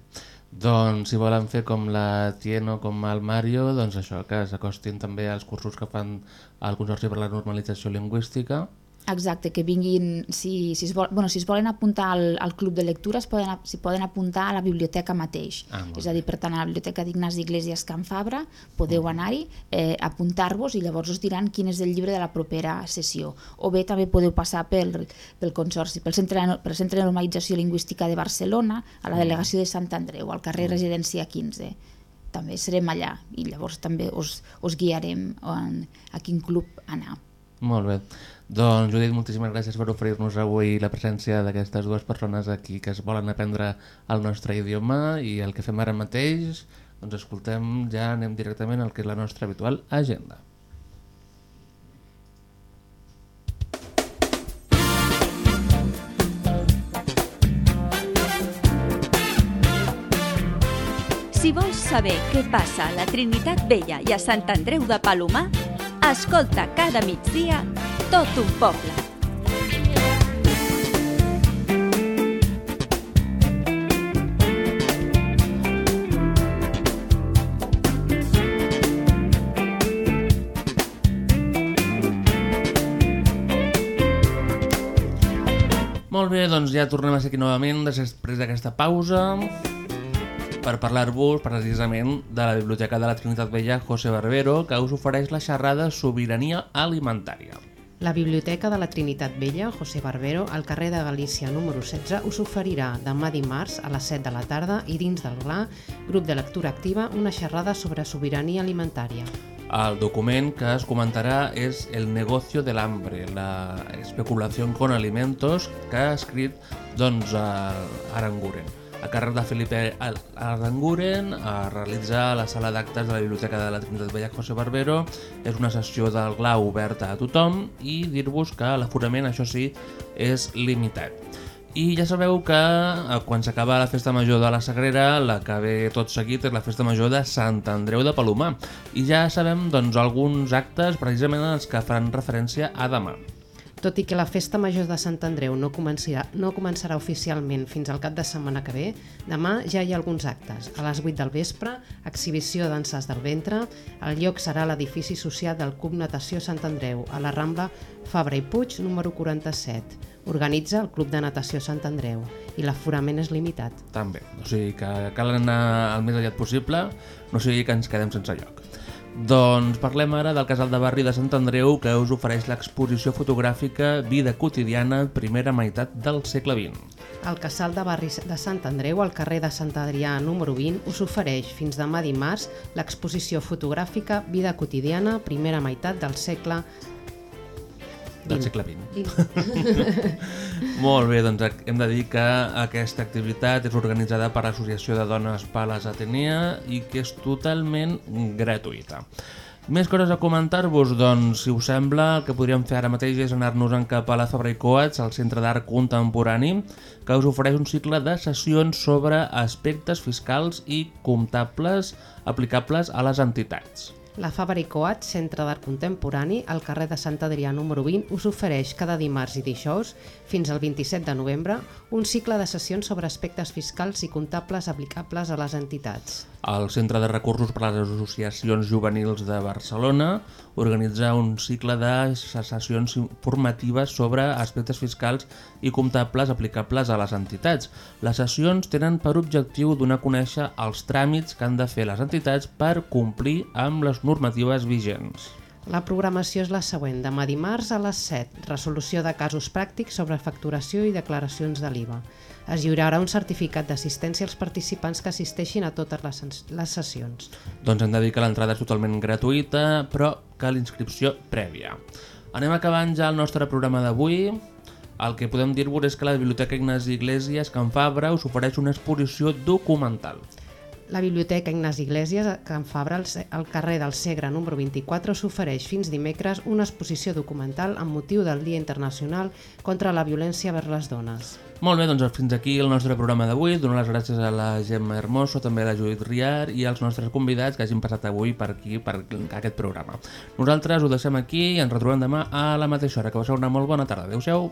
Doncs si volen fer com la Tieno, com el Mario, doncs això, que s'acostin també als cursos que fan al Consorci per la Normalització Lingüística.
Exacte, que vinguin, si, si, es, vol, bueno, si es volen apuntar al, al club de lectura, es poden, s'hi poden apuntar a la biblioteca mateix.
Ah,
és a dir, per tant, a la biblioteca d'Ignasi Iglesias Can Fabra podeu anar-hi, eh, apuntar-vos i llavors us diran quin és el llibre de la propera sessió. O bé també podeu passar pel, pel Consorci, pel Centre, pel Centre de Normalització Lingüística de Barcelona, a la delegació de Sant Andreu, al carrer Residència 15. També serem allà i llavors també us, us guiarem en, a quin club anar.
Molt bé. Doncs, Judit, moltíssimes gràcies per oferir-nos avui la presència d'aquestes dues persones aquí que es volen aprendre el nostre idioma i el que fem ara mateix, doncs escoltem, ja anem directament al que és la nostra habitual agenda.
Si vols saber què passa a la Trinitat Vella i a Sant Andreu de Palomar, escolta cada migdia tot un poble.
Molt bé, doncs ja tornem a ser aquí novament després d'aquesta pausa per parlar-vos precisament de la Biblioteca de la Trinitat Vella José Barbero que us ofereix la xerrada Sobirania Alimentària.
La Biblioteca de la Trinitat Vella, José Barbero, al carrer de Galícia número 16, us oferirà demà dimarts a les 7 de la tarda i dins del GLA, grup de lectura activa, una xerrada sobre sobirania alimentària.
El document que es comentarà és El negocio del hambre, la especulació con alimentos que ha escrit doncs, eh, Aranguren. A càrrec de Felipe Aranguren a realitzar la sala d'actes de la Biblioteca de la Trinitat Vella José Barbero. És una sessió del GLA oberta a tothom i dir-vos que l'aforament, això sí, és limitat. I ja sabeu que eh, quan s'acaba la festa major de la Sagrera, la que ve tot seguit és la festa major de Sant Andreu de Palomar. I ja sabem doncs, alguns actes precisament els que faran referència a demà.
Tot i que la festa major de Sant Andreu no començarà, no començarà oficialment fins al cap de setmana que ve, demà ja hi ha alguns actes. A les 8 del vespre, exhibició danses del ventre, el lloc serà l'edifici social del Club Natació Sant Andreu, a la Rambla Fabra i Puig, número 47. Organitza el Club de Natació Sant Andreu i l'aforament és limitat.
També. O sigui que cal anar el més aviat possible, no sigui que ens quedem sense lloc. Doncs parlem ara del casal de barri de Sant Andreu que us ofereix l'exposició fotogràfica Vida quotidiana, primera meitat del segle XX.
El casal de barri de Sant Andreu, al carrer de Sant Adrià número 20, us ofereix fins demà dimarts l'exposició fotogràfica Vida quotidiana, primera meitat del segle
Del segle XX. Molt bé, doncs hem de dir que aquesta activitat és organitzada per l'Associació de Dones Pales Atenea i que és totalment gratuïta. Més coses a comentar-vos, doncs, si us sembla, el que podríem fer ara mateix és anar-nos-en cap a la Fabra i Coats, al Centre d'Art Contemporani, que us ofereix un cicle de sessions sobre aspectes fiscals i comptables aplicables a les entitats.
La Fabra i Centre d'Art Contemporani, al carrer de Sant Adrià número 20, us ofereix cada dimarts i dijous, fins al 27 de novembre, un cicle de sessions sobre aspectes fiscals i comptables aplicables a les entitats.
El Centre de Recursos per a les Associacions Juvenils de Barcelona organitza un cicle de sessions formatives sobre aspectes fiscals i comptables aplicables a les entitats. Les sessions tenen per objectiu donar a conèixer els tràmits que han de fer les entitats per complir amb les normatives vigents.
La programació és la següent. Demà dimarts a les 7, resolució de casos pràctics sobre facturació i declaracions de l'IVA. Es lliurarà un certificat d'assistència als participants que assisteixin a totes les, les sessions.
Doncs hem de dir que l'entrada és totalment gratuïta, però que l'inscripció prèvia. Anem acabant ja el nostre programa d'avui. El que podem dir-vos és que la Biblioteca Ignasi Iglesias Can Fabra us ofereix una exposició documental.
La Biblioteca Ignasi Iglesias, a Can Fabra, al carrer del Segre número 24, s'ofereix fins dimecres una exposició documental amb motiu del Dia Internacional contra la Violència vers les Dones.
Molt bé, doncs fins aquí el nostre programa d'avui. Dono les gràcies a la Gemma Hermoso, també a la Judit Riar i als nostres convidats que hagin passat avui per aquí, per aquest programa. Nosaltres ho deixem aquí i ens retrobem demà a la mateixa hora. Que passeu una molt bona tarda. Adéu-siau.